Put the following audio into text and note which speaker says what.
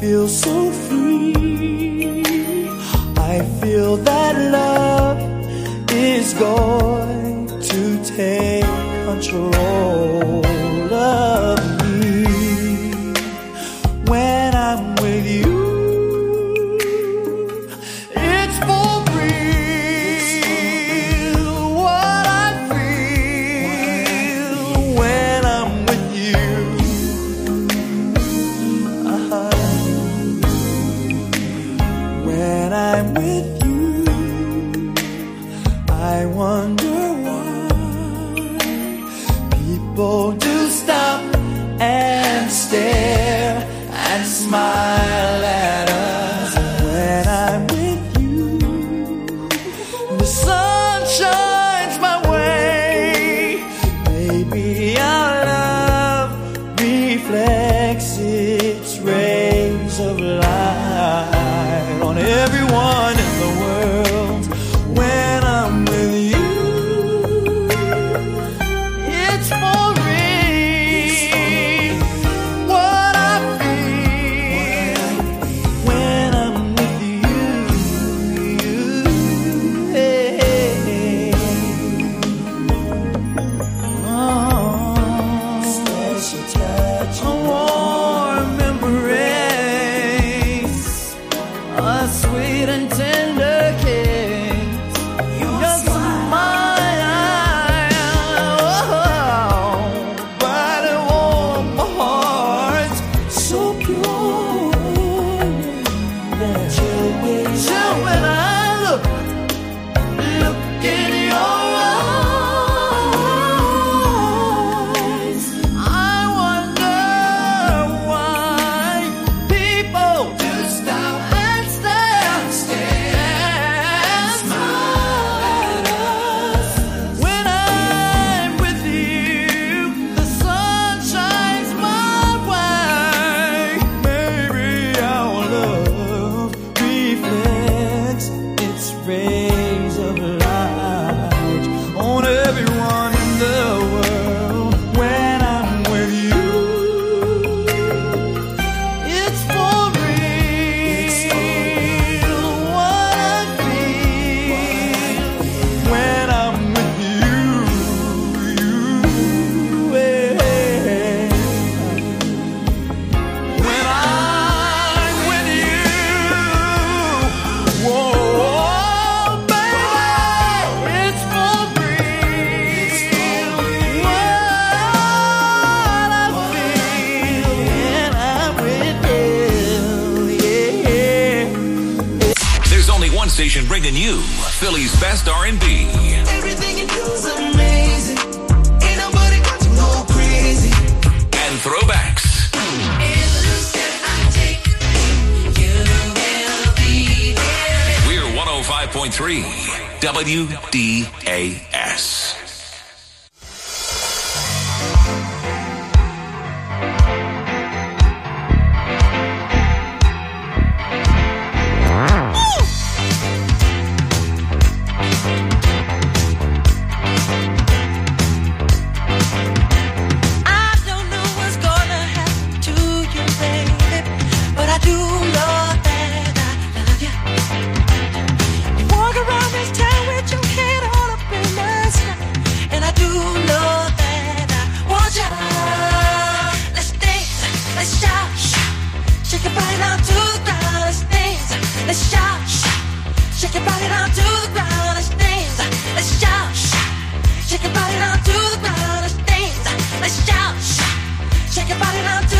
Speaker 1: feel so free. I feel that love is going to take control. Of Our love reflects its rays of light on everyone.
Speaker 2: best R&B.
Speaker 3: Everything you do is amazing. Ain't nobody got you crazy.
Speaker 2: And throwbacks. We're 105.3 WDAS.
Speaker 4: nobody not to